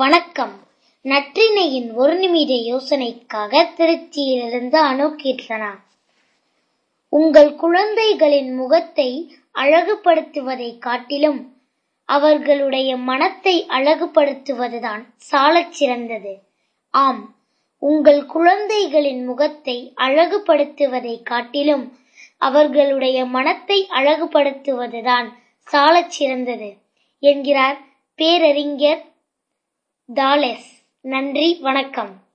வணக்கம். நற்றினையின் ஒரு நிமிட யோசனைக்காக திருச்சியிலிருந்து அணு கீர்த்தனா. உங்கள் குழந்தைகளின் முகத்தை அழகுபடுத்துவதை காட்டிலும் அவர்களுடைய மனத்தை அழகுபடுத்துவதுதான் சாலச் சிறந்தது. ஆம் உங்கள் குழந்தைகளின் முகத்தை அழகுபடுத்துவதை காட்டிலும் அவர்களுடைய மனத்தை அழகுபடுத்துவதுதான் சாலச் சிறந்தது என்கிறார் பேரறிஞர் தாலெஸ் நன்றி வணக்கம்.